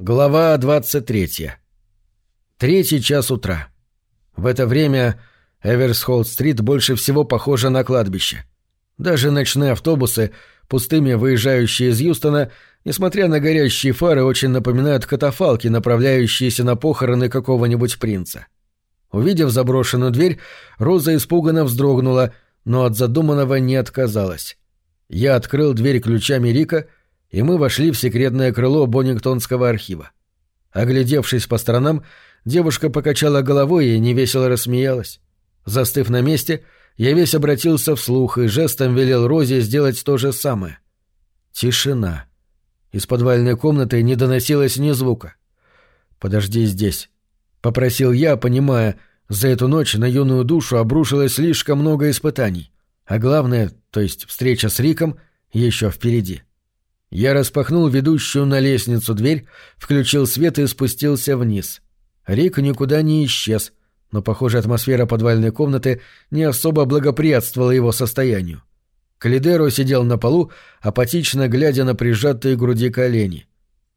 Глава 23. Третий час утра. В это время Эверсхолд-стрит больше всего похожа на кладбище. Даже ночные автобусы, пустыми выезжающие из Юстона, несмотря на горящие фары, очень напоминают катафалки, направляющиеся на похороны какого-нибудь принца. Увидев заброшенную дверь, Роза испуганно вздрогнула, но от задуманного не отказалась. Я открыл дверь ключами Рика — и мы вошли в секретное крыло Боннингтонского архива. Оглядевшись по сторонам, девушка покачала головой и невесело рассмеялась. Застыв на месте, я весь обратился вслух и жестом велел Розе сделать то же самое. Тишина. Из подвальной комнаты не доносилось ни звука. «Подожди здесь», — попросил я, понимая, за эту ночь на юную душу обрушилось слишком много испытаний, а главное, то есть встреча с Риком, еще впереди. Я распахнул ведущую на лестницу дверь, включил свет и спустился вниз. Рик никуда не исчез, но, похоже, атмосфера подвальной комнаты не особо благоприятствовала его состоянию. Калидеро сидел на полу, апатично глядя на прижатые груди колени.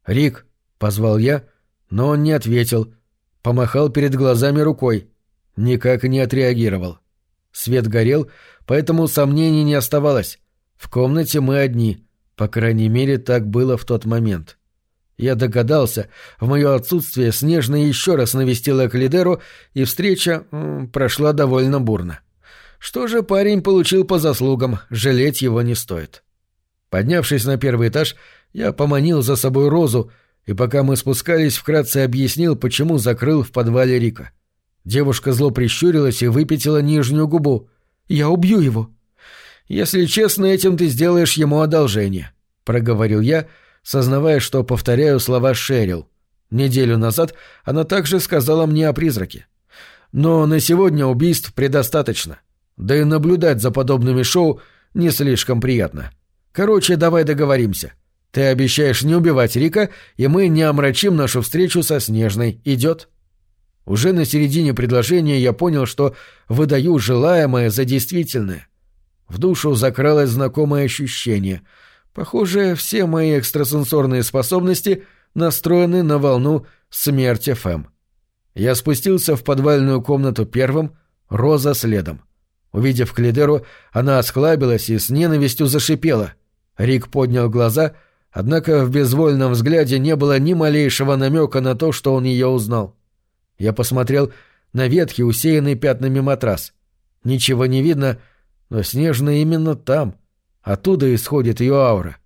«Рик», — позвал я, но он не ответил. Помахал перед глазами рукой. Никак не отреагировал. Свет горел, поэтому сомнений не оставалось. В комнате мы одни — по крайней мере, так было в тот момент. Я догадался, в мое отсутствие Снежная еще раз навестила Калидеру, и встреча прошла довольно бурно. Что же парень получил по заслугам, жалеть его не стоит. Поднявшись на первый этаж, я поманил за собой Розу, и пока мы спускались, вкратце объяснил, почему закрыл в подвале Рика. Девушка зло прищурилась и выпятила нижнюю губу. «Я убью его!» Если честно, этим ты сделаешь ему одолжение», — проговорил я, сознавая, что повторяю слова Шерил. Неделю назад она также сказала мне о призраке. Но на сегодня убийств предостаточно. Да и наблюдать за подобными шоу не слишком приятно. Короче, давай договоримся. Ты обещаешь не убивать Рика, и мы не омрачим нашу встречу со Снежной. Идет?» Уже на середине предложения я понял, что выдаю желаемое за действительное. В душу закралось знакомое ощущение. Похоже, все мои экстрасенсорные способности настроены на волну смерти ФМ. Я спустился в подвальную комнату первым, Роза следом. Увидев Клидеру, она осклабилась и с ненавистью зашипела. Рик поднял глаза, однако в безвольном взгляде не было ни малейшего намека на то, что он ее узнал. Я посмотрел на ветхий, усеянный пятнами матрас. Ничего не видно, — но Снежная именно там. Оттуда исходит ее аура.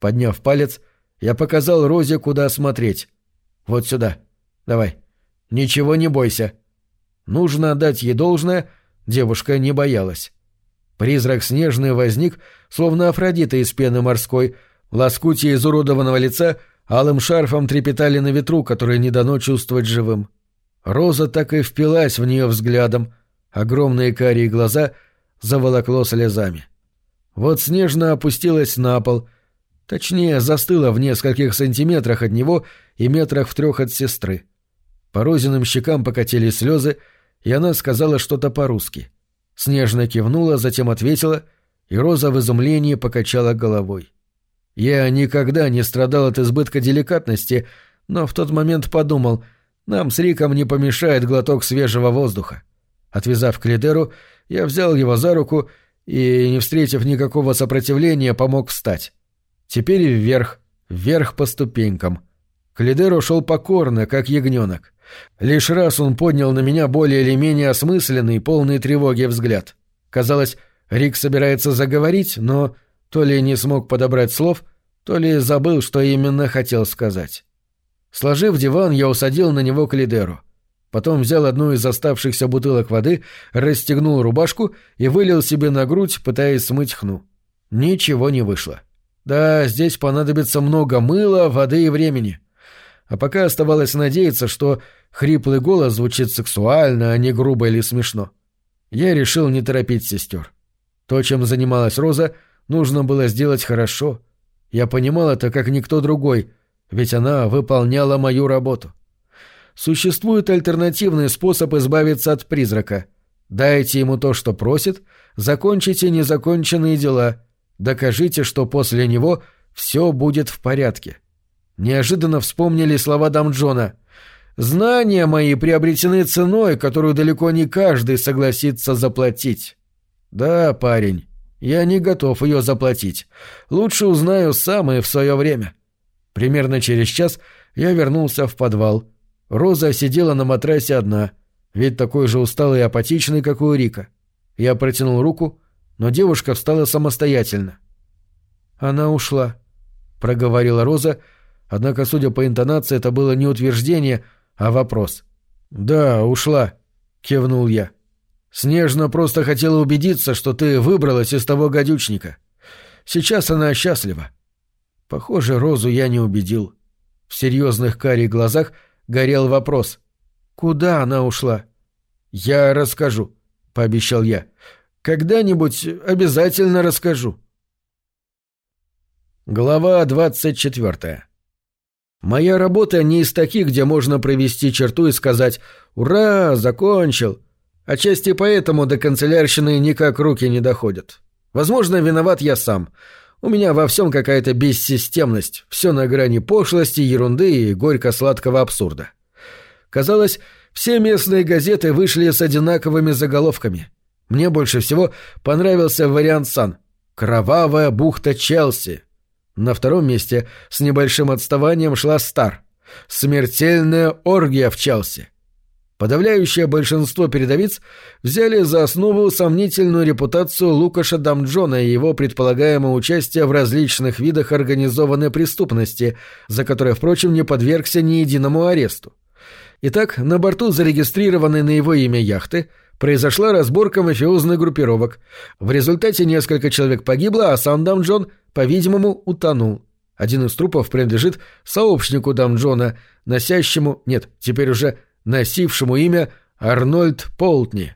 Подняв палец, я показал Розе, куда смотреть. Вот сюда. Давай. Ничего не бойся. Нужно отдать ей должное, девушка не боялась. Призрак Снежный возник, словно Афродита из пены морской, лоскутья изуродованного лица алым шарфом трепетали на ветру, который не дано чувствовать живым. Роза так и впилась в нее взглядом. Огромные карие глаза — заволокло слезами. Вот снежно опустилась на пол, точнее, застыла в нескольких сантиметрах от него и метрах в трех от сестры. По розиным щекам покатились слезы, и она сказала что-то по-русски. Снежно кивнула, затем ответила, и Роза в изумлении покачала головой. Я никогда не страдал от избытка деликатности, но в тот момент подумал, нам с Риком не помешает глоток свежего воздуха. Отвязав к Лидеру, я взял его за руку и, не встретив никакого сопротивления, помог встать. Теперь вверх, вверх по ступенькам. Калидер ушел покорно, как ягненок. Лишь раз он поднял на меня более или менее осмысленный, полный тревоги взгляд. Казалось, Рик собирается заговорить, но то ли не смог подобрать слов, то ли забыл, что именно хотел сказать. Сложив диван, я усадил на него Калидеру. Потом взял одну из оставшихся бутылок воды, расстегнул рубашку и вылил себе на грудь, пытаясь смыть хну. Ничего не вышло. Да, здесь понадобится много мыла, воды и времени. А пока оставалось надеяться, что хриплый голос звучит сексуально, а не грубо или смешно. Я решил не торопить сестер. То, чем занималась Роза, нужно было сделать хорошо. Я понимал это как никто другой, ведь она выполняла мою работу. — существует альтернативный способ избавиться от призрака. Дайте ему то, что просит, закончите незаконченные дела, докажите, что после него все будет в порядке. Неожиданно вспомнили слова дам Джона. «Знания мои приобретены ценой, которую далеко не каждый согласится заплатить». «Да, парень, я не готов ее заплатить. Лучше узнаю сам и в свое время». Примерно через час я вернулся в подвал. Роза сидела на матрасе одна, вид такой же усталый и апатичный, как у Рика. Я протянул руку, но девушка встала самостоятельно. «Она ушла», — проговорила Роза, однако, судя по интонации, это было не утверждение, а вопрос. «Да, ушла», — кивнул я. «Снежно просто хотела убедиться, что ты выбралась из того гадючника. Сейчас она счастлива». Похоже, Розу я не убедил. В серьезных карих глазах горел вопрос. «Куда она ушла?» «Я расскажу», — пообещал я. «Когда-нибудь обязательно расскажу». Глава двадцать четвертая. Моя работа не из таких, где можно провести черту и сказать «Ура! Закончил!» Отчасти поэтому до канцелярщины никак руки не доходят. Возможно, виноват я сам. У меня во всем какая-то бессистемность, все на грани пошлости, ерунды и горько-сладкого абсурда. Казалось, все местные газеты вышли с одинаковыми заголовками. Мне больше всего понравился вариант «Сан» — «Кровавая бухта Челси», на втором месте с небольшим отставанием шла Стар. Смертельная оргия в Челси. Подавляющее большинство передовиц взяли за основу сомнительную репутацию Лукаша Дамджона и его предполагаемое участие в различных видах организованной преступности, за которое, впрочем, не подвергся ни единому аресту. Итак, на борту зарегистрированной на его имя яхты произошла разборка мафиозных группировок. В результате несколько человек погибло, а сам Дамджон – по-видимому, утонул. Один из трупов принадлежит сообщнику Дамджона, носящему, нет, теперь уже носившему имя Арнольд Полтни.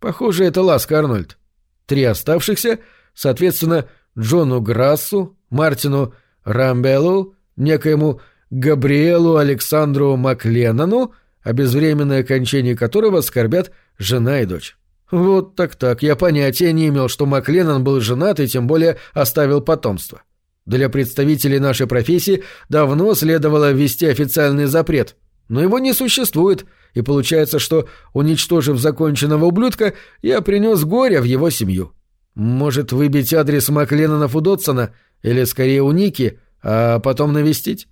Похоже, это Ласка Арнольд. Три оставшихся, соответственно, Джону Грассу, Мартину Рамбеллу, некоему Габриэлу Александру Макленнону, о безвременной окончании которого скорбят жена и дочь. Вот так-так, я понятия не имел, что Макленнон был женат и тем более оставил потомство. Для представителей нашей профессии давно следовало ввести официальный запрет, но его не существует, и получается, что, уничтожив законченного ублюдка, я принес горе в его семью. Может, выбить адрес Макленнона у или скорее у Ники, а потом навестить?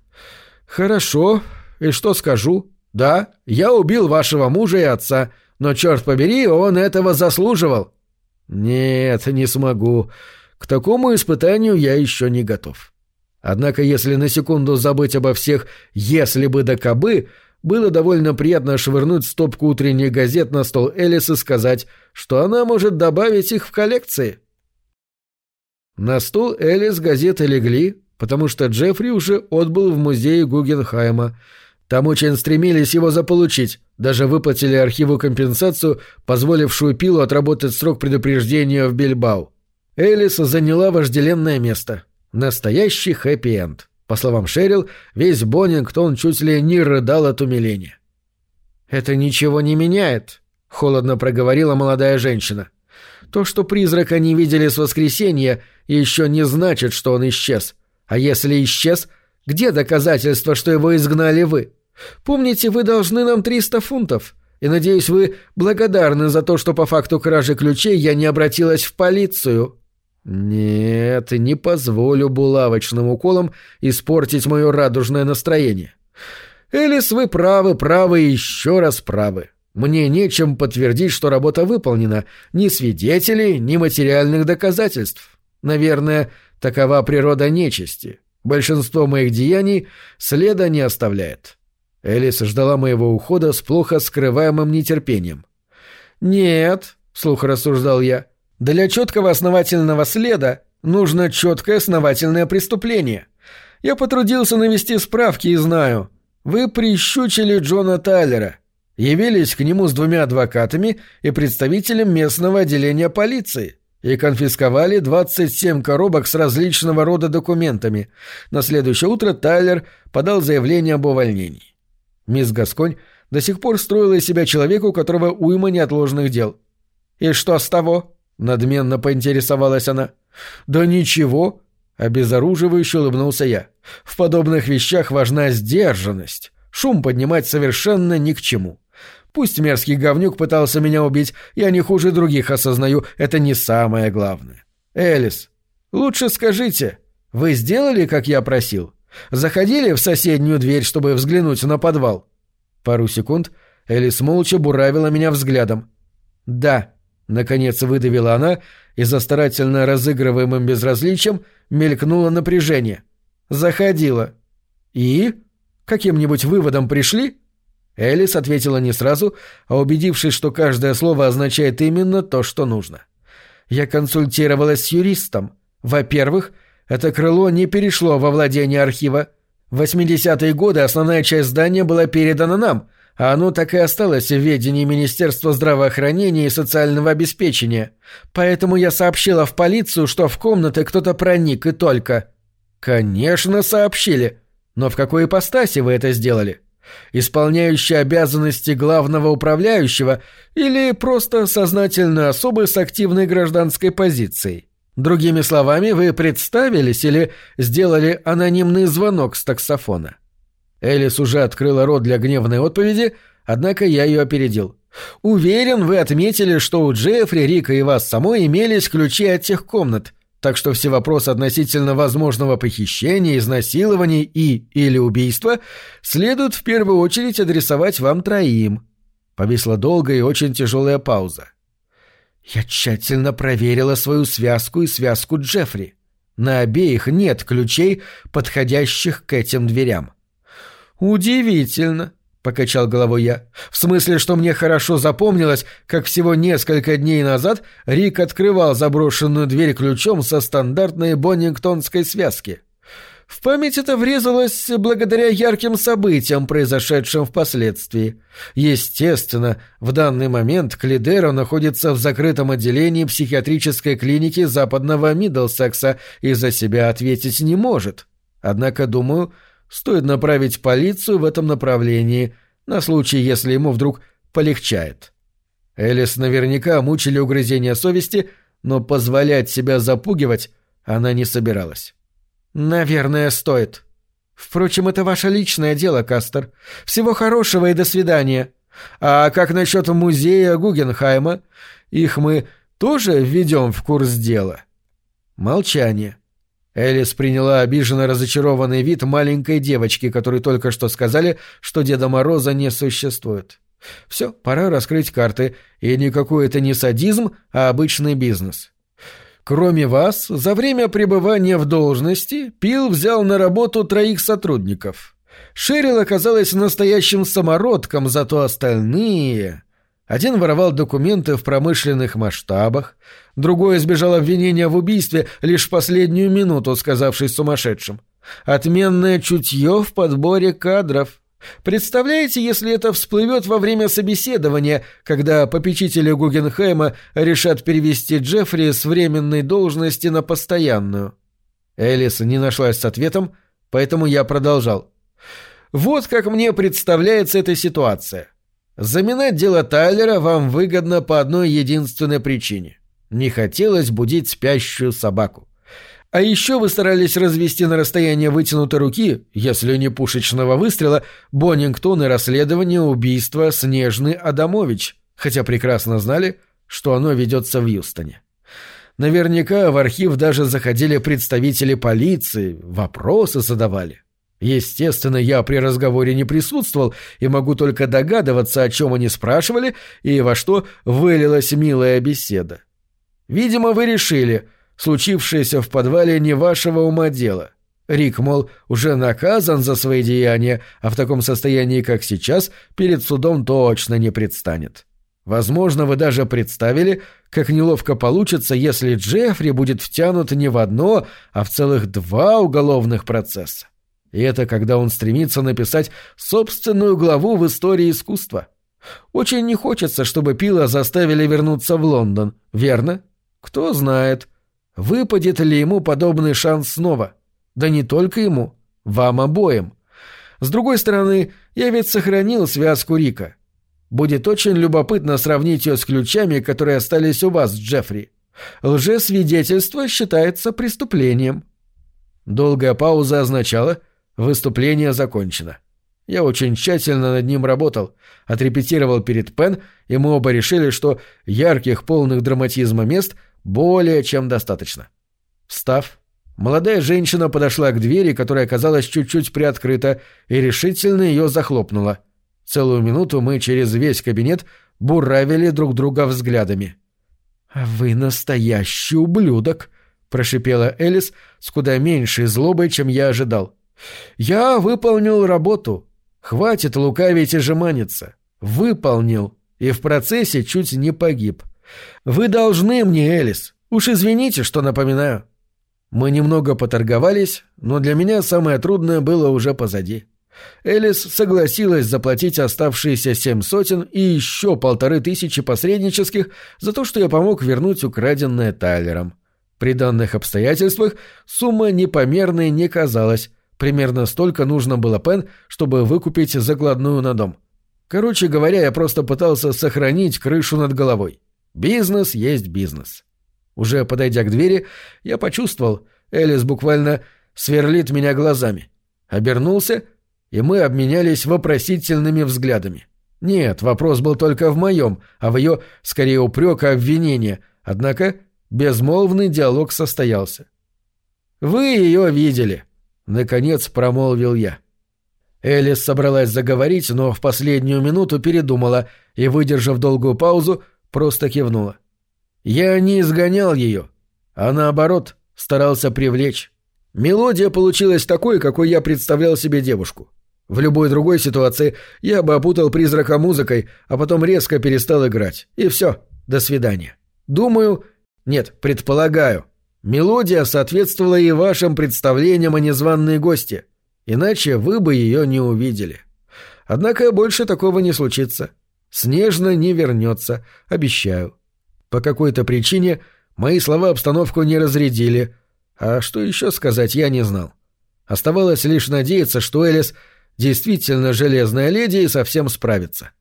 Хорошо, и что скажу? Да, я убил вашего мужа и отца, но, черт побери, он этого заслуживал. Нет, не смогу. К такому испытанию я еще не готов. Однако, если на секунду забыть обо всех «если бы да кабы», было довольно приятно швырнуть стопку утренних газет на стол Элис и сказать, что она может добавить их в коллекции. На стол Элис газеты легли, потому что Джеффри уже отбыл в музей Гугенхайма — там очень стремились его заполучить, даже выплатили архиву компенсацию, позволившую Пилу отработать срок предупреждения в Бильбау. Элис заняла вожделенное место. Настоящий хэппи-энд. По словам Шерил, весь Боннингтон чуть ли не рыдал от умиления. «Это ничего не меняет», — холодно проговорила молодая женщина. «То, что призрака не видели с воскресенья, еще не значит, что он исчез. А если исчез, где доказательства, что его изгнали вы?» Помните, вы должны нам 300 фунтов. И, надеюсь, вы благодарны за то, что по факту кражи ключей я не обратилась в полицию». «Нет, не позволю булавочным уколам испортить мое радужное настроение». «Элис, вы правы, правы и еще раз правы. Мне нечем подтвердить, что работа выполнена. Ни свидетелей, ни материальных доказательств. Наверное, такова природа нечисти. Большинство моих деяний следа не оставляет». Элис ждала моего ухода с плохо скрываемым нетерпением. «Нет», — вслух рассуждал я, — «для четкого основательного следа нужно четкое основательное преступление. Я потрудился навести справки и знаю. Вы прищучили Джона Тайлера, явились к нему с двумя адвокатами и представителем местного отделения полиции» и конфисковали 27 коробок с различного рода документами. На следующее утро Тайлер подал заявление об увольнении. Мисс Гасконь до сих пор строила из себя человека, у которого уйма неотложных дел. «И что с того?» — надменно поинтересовалась она. «Да ничего», — Обезоруживающе улыбнулся я. «В подобных вещах важна сдержанность. Шум поднимать совершенно ни к чему. Пусть мерзкий говнюк пытался меня убить, я не хуже других осознаю, это не самое главное. Элис, лучше скажите, вы сделали, как я просил? Заходили в соседнюю дверь, чтобы взглянуть на подвал?» Пару секунд Элис молча буравила меня взглядом. «Да», — наконец выдавила она, и за старательно разыгрываемым безразличием мелькнуло напряжение. «Заходила». «И? Каким-нибудь выводом пришли?» Элис ответила не сразу, а убедившись, что каждое слово означает именно то, что нужно. «Я консультировалась с юристом. Во-первых, это крыло не перешло во владение архива. В 80-е годы основная часть здания была передана нам, а оно так и осталось в ведении Министерства здравоохранения и социального обеспечения. Поэтому я сообщила в полицию, что в комнаты кто-то проник и только». «Конечно, сообщили. Но в какой ипостаси вы это сделали?» исполняющий обязанности главного управляющего или просто сознательно особы с активной гражданской позицией. Другими словами, вы представились или сделали анонимный звонок с таксофона. Элис уже открыла рот для гневной отповеди, однако я ее опередил. «Уверен, вы отметили, что у Джеффри, Рика и вас самой имелись ключи от тех комнат так что все вопросы относительно возможного похищения, изнасилования и или убийства следует в первую очередь адресовать вам троим». Повисла долгая и очень тяжелая пауза. «Я тщательно проверила свою связку и связку Джеффри. На обеих нет ключей, подходящих к этим дверям». «Удивительно», — покачал головой я. «В смысле, что мне хорошо запомнилось, как всего несколько дней назад Рик открывал заброшенную дверь ключом со стандартной боннингтонской связки. В память это врезалось благодаря ярким событиям, произошедшим впоследствии. Естественно, в данный момент Клидеро находится в закрытом отделении психиатрической клиники западного Миддлсекса и за себя ответить не может. Однако, думаю, стоит направить полицию в этом направлении, на случай, если ему вдруг полегчает. Элис наверняка мучили угрызения совести, но позволять себя запугивать она не собиралась. «Наверное, стоит. Впрочем, это ваше личное дело, Кастер. Всего хорошего и до свидания. А как насчет музея Гугенхайма? Их мы тоже введем в курс дела?» Молчание. Элис приняла обиженно разочарованный вид маленькой девочки, которой только что сказали, что Деда Мороза не существует. Все, пора раскрыть карты, и никакой это не садизм, а обычный бизнес. Кроме вас, за время пребывания в должности Пил взял на работу троих сотрудников. Шерил оказалась настоящим самородком, зато остальные... Один воровал документы в промышленных масштабах, другой избежал обвинения в убийстве лишь в последнюю минуту, сказавшись сумасшедшим. Отменное чутье в подборе кадров. Представляете, если это всплывет во время собеседования, когда попечители Гугенхайма решат перевести Джеффри с временной должности на постоянную? Элис не нашлась с ответом, поэтому я продолжал. Вот как мне представляется эта ситуация. Заминать дело Тайлера вам выгодно по одной единственной причине. Не хотелось будить спящую собаку. А еще вы старались развести на расстояние вытянутой руки, если не пушечного выстрела, Боннингтон и расследование убийства Снежны Адамович, хотя прекрасно знали, что оно ведется в Юстоне. Наверняка в архив даже заходили представители полиции, вопросы задавали. Естественно, я при разговоре не присутствовал и могу только догадываться, о чем они спрашивали и во что вылилась милая беседа. Видимо, вы решили, случившееся в подвале не вашего ума дело. Рик, мол, уже наказан за свои деяния, а в таком состоянии, как сейчас, перед судом точно не предстанет. Возможно, вы даже представили, как неловко получится, если Джеффри будет втянут не в одно, а в целых два уголовных процесса. И это когда он стремится написать собственную главу в истории искусства. Очень не хочется, чтобы Пила заставили вернуться в Лондон, верно? Кто знает, выпадет ли ему подобный шанс снова. Да не только ему, вам обоим. С другой стороны, я ведь сохранил связку Рика. Будет очень любопытно сравнить ее с ключами, которые остались у вас, Джеффри. Лжесвидетельство считается преступлением. Долгая пауза означала «выступление закончено». Я очень тщательно над ним работал, отрепетировал перед Пен, и мы оба решили, что ярких, полных драматизма мест более чем достаточно. Встав, молодая женщина подошла к двери, которая оказалась чуть-чуть приоткрыта, и решительно ее захлопнула. Целую минуту мы через весь кабинет буравили друг друга взглядами. «А «Вы настоящий ублюдок!» — прошипела Элис с куда меньшей злобой, чем я ожидал. «Я выполнил работу. Хватит лукавить и жеманиться. Выполнил. И в процессе чуть не погиб. Вы должны мне, Элис. Уж извините, что напоминаю». Мы немного поторговались, но для меня самое трудное было уже позади. Элис согласилась заплатить оставшиеся семь сотен и еще полторы тысячи посреднических за то, что я помог вернуть украденное Тайлером. При данных обстоятельствах сумма непомерной не казалась. Примерно столько нужно было Пен, чтобы выкупить закладную на дом. Короче говоря, я просто пытался сохранить крышу над головой. Бизнес есть бизнес. Уже подойдя к двери, я почувствовал, Элис буквально сверлит меня глазами. Обернулся — и мы обменялись вопросительными взглядами. Нет, вопрос был только в моем, а в ее, скорее, упрек и обвинение, однако безмолвный диалог состоялся. «Вы ее видели», — наконец промолвил я. Элис собралась заговорить, но в последнюю минуту передумала и, выдержав долгую паузу, просто кивнула. «Я не изгонял ее, а наоборот, старался привлечь. Мелодия получилась такой, какой я представлял себе девушку. В любой другой ситуации я бы опутал призрака музыкой, а потом резко перестал играть. И все. До свидания. Думаю... Нет, предполагаю. Мелодия соответствовала и вашим представлениям о незваной гости. Иначе вы бы ее не увидели. Однако больше такого не случится. Снежно не вернется, обещаю. По какой-то причине мои слова обстановку не разрядили, а что еще сказать я не знал. Оставалось лишь надеяться, что Элис действительно железная леди и совсем справится.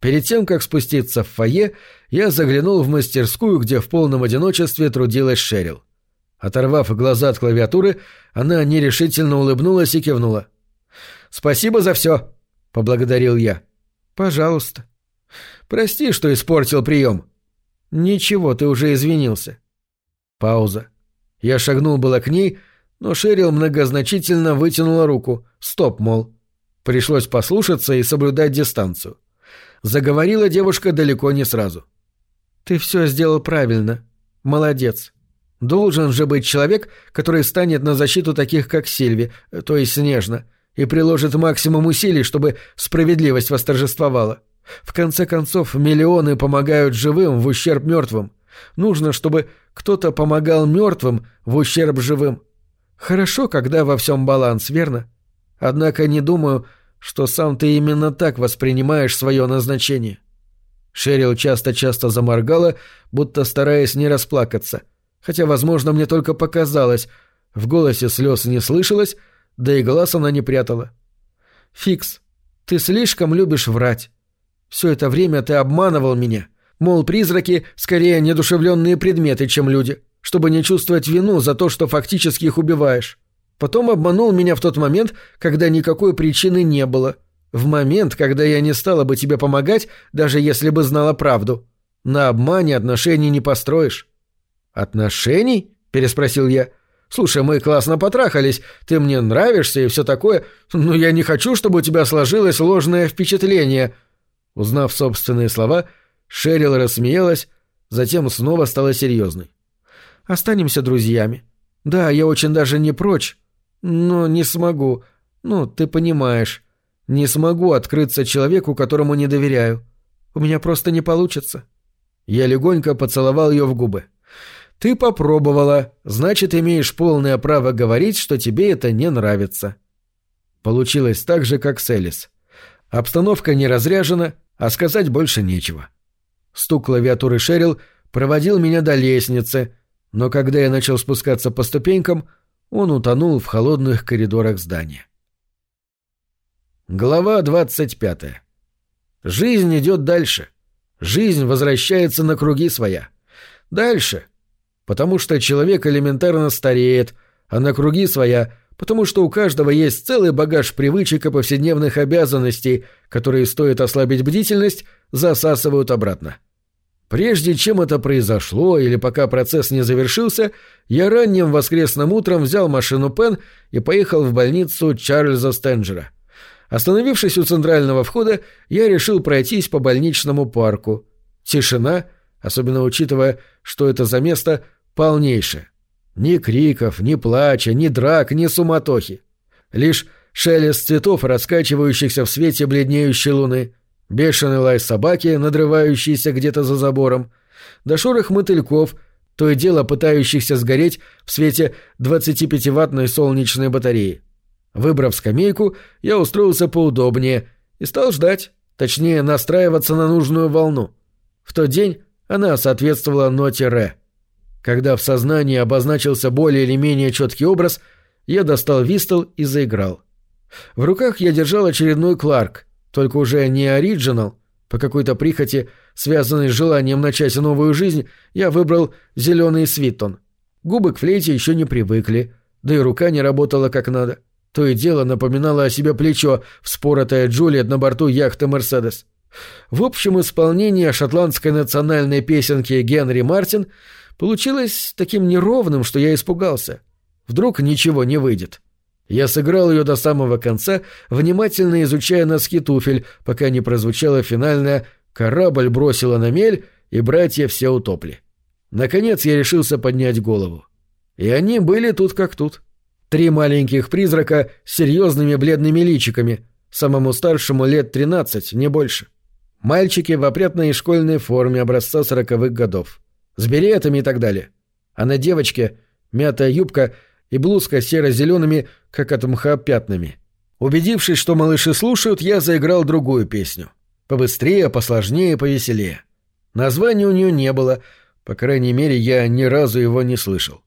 Перед тем, как спуститься в фойе, я заглянул в мастерскую, где в полном одиночестве трудилась Шерил. Оторвав глаза от клавиатуры, она нерешительно улыбнулась и кивнула. «Спасибо за все», — поблагодарил я. «Пожалуйста». «Прости, что испортил прием». «Ничего, ты уже извинился». Пауза. Я шагнул было к ней, но Шерил многозначительно вытянула руку. «Стоп, мол». Пришлось послушаться и соблюдать дистанцию. Заговорила девушка далеко не сразу. «Ты все сделал правильно. Молодец. Должен же быть человек, который станет на защиту таких, как Сильви, то есть Снежно, и приложит максимум усилий, чтобы справедливость восторжествовала. В конце концов, миллионы помогают живым в ущерб мертвым. Нужно, чтобы кто-то помогал мертвым в ущерб живым. Хорошо, когда во всем баланс, верно? Однако не думаю, что сам ты именно так воспринимаешь свое назначение». Шерил часто-часто заморгала, будто стараясь не расплакаться. Хотя, возможно, мне только показалось. В голосе слез не слышалось, да и глаз она не прятала. «Фикс, ты слишком любишь врать. Все это время ты обманывал меня. Мол, призраки скорее недушевленные предметы, чем люди, чтобы не чувствовать вину за то, что фактически их убиваешь. Потом обманул меня в тот момент, когда никакой причины не было. В момент, когда я не стала бы тебе помогать, даже если бы знала правду. На обмане отношений не построишь». «Отношений?» — переспросил я. «Слушай, мы классно потрахались, ты мне нравишься и все такое, но я не хочу, чтобы у тебя сложилось ложное впечатление». Узнав собственные слова, Шерил рассмеялась, затем снова стала серьезной. «Останемся друзьями. Да, я очень даже не прочь, но не смогу. Ну, ты понимаешь. Не смогу открыться человеку, которому не доверяю. У меня просто не получится. Я легонько поцеловал ее в губы. Ты попробовала, значит, имеешь полное право говорить, что тебе это не нравится. Получилось так же, как с Элис. Обстановка не разряжена, а сказать больше нечего. Стук клавиатуры Шерил проводил меня до лестницы, но когда я начал спускаться по ступенькам, он утонул в холодных коридорах здания. Глава двадцать пятая. Жизнь идет дальше. Жизнь возвращается на круги своя. Дальше. Потому что человек элементарно стареет, а на круги своя, потому что у каждого есть целый багаж привычек и повседневных обязанностей, которые, стоит ослабить бдительность, засасывают обратно. Прежде чем это произошло или пока процесс не завершился, я ранним воскресным утром взял машину Пен и поехал в больницу Чарльза Стенджера. Остановившись у центрального входа, я решил пройтись по больничному парку. Тишина, особенно учитывая, что это за место, полнейшая. Ни криков, ни плача, ни драк, ни суматохи. Лишь шелест цветов, раскачивающихся в свете бледнеющей луны, бешеный лай собаки, надрывающийся где-то за забором, до шорох мотыльков, то и дело пытающихся сгореть в свете 25-ваттной солнечной батареи. Выбрав скамейку, я устроился поудобнее и стал ждать, точнее настраиваться на нужную волну. В тот день она соответствовала ноте «ре». Когда в сознании обозначился более или менее четкий образ, я достал вистл и заиграл. В руках я держал очередной Кларк, только уже не оригинал. По какой-то прихоти, связанной с желанием начать новую жизнь, я выбрал зеленый свиттон. Губы к флейте еще не привыкли, да и рука не работала как надо. То и дело напоминало о себе плечо, вспоротое Джулиет на борту яхты «Мерседес». В общем исполнении шотландской национальной песенки Генри Мартин получилось таким неровным, что я испугался. Вдруг ничего не выйдет. Я сыграл ее до самого конца, внимательно изучая носки туфель, пока не прозвучала финальная «Корабль бросила на мель, и братья все утопли». Наконец я решился поднять голову. И они были тут как тут. Три маленьких призрака с серьезными бледными личиками, самому старшему лет тринадцать, не больше. Мальчики в опрятной школьной форме образца сороковых годов. С беретами и так далее. А на девочке мятая юбка и блузка серо-зелеными, как от мха, пятнами. Убедившись, что малыши слушают, я заиграл другую песню. Побыстрее, посложнее, повеселее. Названия у нее не было, по крайней мере, я ни разу его не слышал.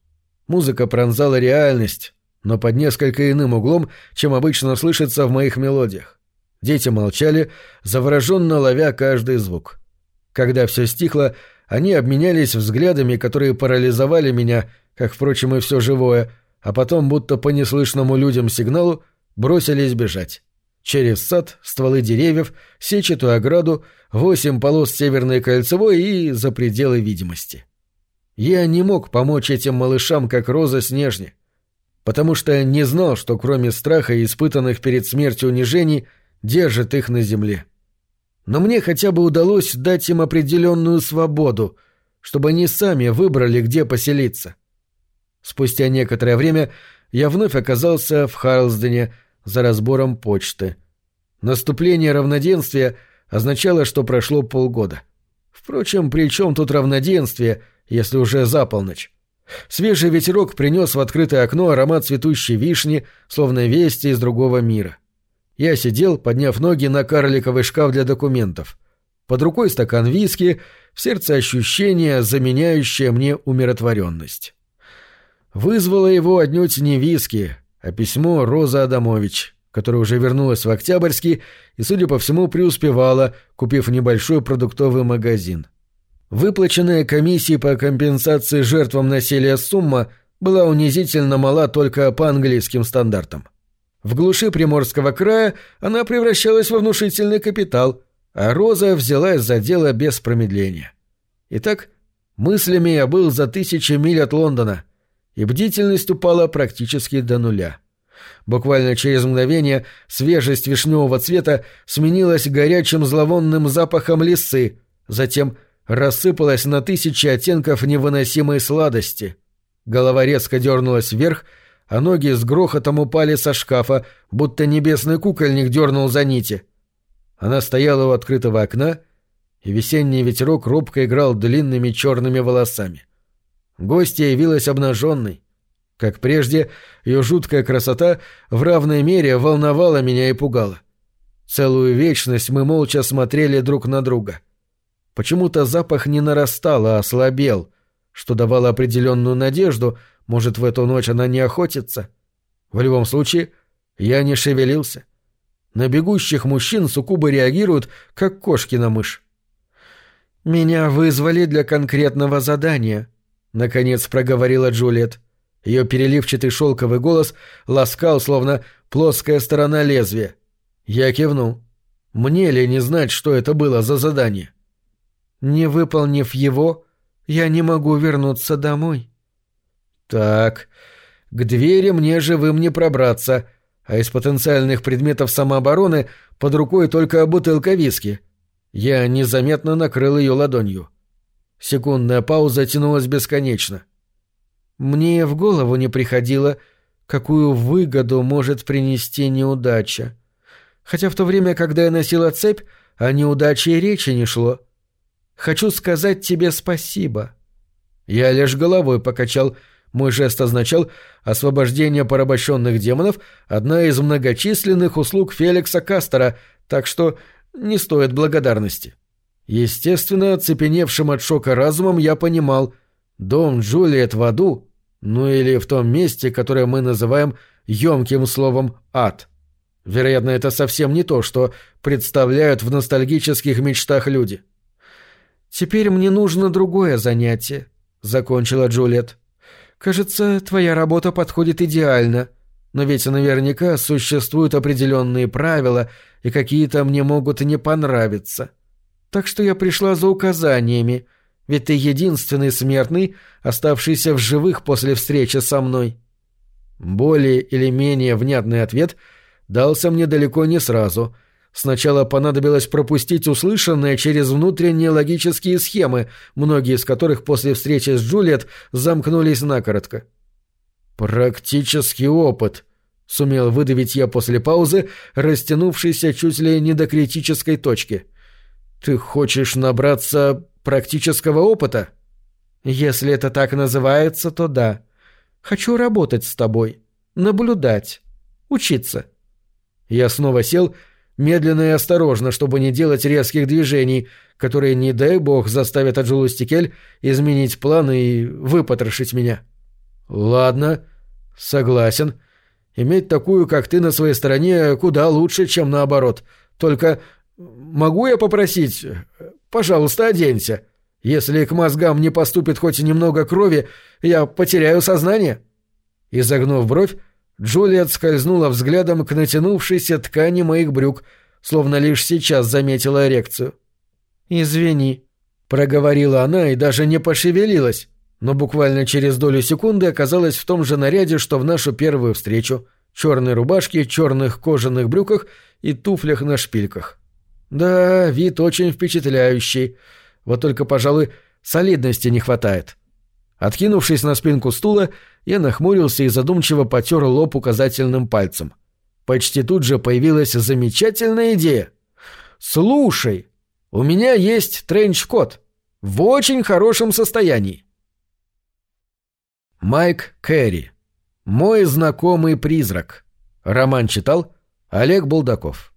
Музыка пронзала реальность, но под несколько иным углом, чем обычно слышится в моих мелодиях. Дети молчали, завороженно ловя каждый звук. Когда все стихло, они обменялись взглядами, которые парализовали меня, как, впрочем, и все живое, а потом, будто по неслышному людям сигналу, бросились бежать. Через сад, стволы деревьев, сетчатую ограду, восемь полос северной кольцевой и за пределы видимости. Я не мог помочь этим малышам, как Роза Снежни, потому что не знал, что кроме страха и испытанных перед смертью унижений — держит их на земле. Но мне хотя бы удалось дать им определенную свободу, чтобы они сами выбрали, где поселиться. Спустя некоторое время я вновь оказался в Харлсдене за разбором почты. Наступление равноденствия означало, что прошло полгода. Впрочем, при чем тут равноденствие, если уже за полночь? Свежий ветерок принес в открытое окно аромат цветущей вишни, словно вести из другого мира. Я сидел, подняв ноги на карликовый шкаф для документов. Под рукой стакан виски, в сердце ощущение, заменяющее мне умиротворенность. Вызвало его отнюдь не виски, а письмо Роза Адамович, которая уже вернулась в Октябрьский и, судя по всему, преуспевала, купив небольшой продуктовый магазин. Выплаченная комиссией по компенсации жертвам насилия сумма была унизительно мала только по английским стандартам. В глуши Приморского края она превращалась во внушительный капитал, а Роза взялась за дело без промедления. Итак, мыслями я был за тысячи миль от Лондона, и бдительность упала практически до нуля. Буквально через мгновение свежесть вишневого цвета сменилась горячим зловонным запахом лисы, затем рассыпалась на тысячи оттенков невыносимой сладости. Голова резко дернулась вверх — а ноги с грохотом упали со шкафа, будто небесный кукольник дернул за нити. Она стояла у открытого окна, и весенний ветерок робко играл длинными черными волосами. Гостья явилась обнаженной. Как прежде, ее жуткая красота в равной мере волновала меня и пугала. Целую вечность мы молча смотрели друг на друга. Почему-то запах не нарастал, а ослабел, что давало определенную надежду — может, в эту ночь она не охотится? В любом случае, я не шевелился. На бегущих мужчин суккубы реагируют, как кошки на мышь. «Меня вызвали для конкретного задания», — наконец проговорила Джульет. Ее переливчатый шелковый голос ласкал, словно плоская сторона лезвия. Я кивнул. Мне ли не знать, что это было за задание? Не выполнив его, я не могу вернуться домой. Так, к двери мне живым не пробраться, а из потенциальных предметов самообороны под рукой только бутылка виски. Я незаметно накрыл ее ладонью. Секундная пауза тянулась бесконечно. Мне в голову не приходило, какую выгоду может принести неудача. Хотя в то время, когда я носила цепь, о неудаче и речи не шло. Хочу сказать тебе спасибо. Я лишь головой покачал. Мой жест означал освобождение порабощенных демонов — одна из многочисленных услуг Феликса Кастера, так что не стоит благодарности. Естественно, оцепеневшим от шока разумом я понимал, дом Джулиет в аду ну или в том месте, которое мы называем емким словом «ад». Вероятно, это совсем не то, что представляют в ностальгических мечтах люди. «Теперь мне нужно другое занятие», — закончила Джульет. «Кажется, твоя работа подходит идеально, но ведь наверняка существуют определенные правила, и какие-то мне могут не понравиться. Так что я пришла за указаниями — ведь ты единственный смертный, оставшийся в живых после встречи со мной. Более или менее внятный ответ дался мне далеко не сразу. Сначала понадобилось пропустить услышанное через внутренние логические схемы, многие из которых после встречи с Джульет замкнулись накоротко. «Практический опыт», — сумел выдавить я после паузы, растянувшейся чуть ли не до критической точки. «Ты хочешь набраться Практического опыта? Если это так называется, то да. Хочу работать с тобой. Наблюдать. Учиться. Я снова сел, медленно и осторожно, чтобы не делать резких движений, которые, не дай бог, заставят Аджулу Стикель изменить планы и выпотрошить меня. Ладно, согласен. Иметь такую, как ты, на своей стороне куда лучше, чем наоборот. Только могу я попросить Пожалуйста, оденься. Если к мозгам не поступит хоть немного крови, я потеряю сознание». Изогнув бровь, Джулиет скользнула взглядом к натянувшейся ткани моих брюк, словно лишь сейчас заметила эрекцию. «Извини», — проговорила она и даже не пошевелилась, но буквально через долю секунды оказалась в том же наряде, что в нашу первую встречу — черной рубашке, черных кожаных брюках и туфлях на шпильках. Да, вид очень впечатляющий. Вот только, пожалуй, солидности не хватает. Откинувшись на спинку стула, я нахмурился и задумчиво потер лоб указательным пальцем. Почти тут же появилась замечательная идея. «Слушай, у меня есть тренч-кот. В очень хорошем состоянии». Майк Кэрри. «Мой знакомый призрак». Роман читал Олег Булдаков.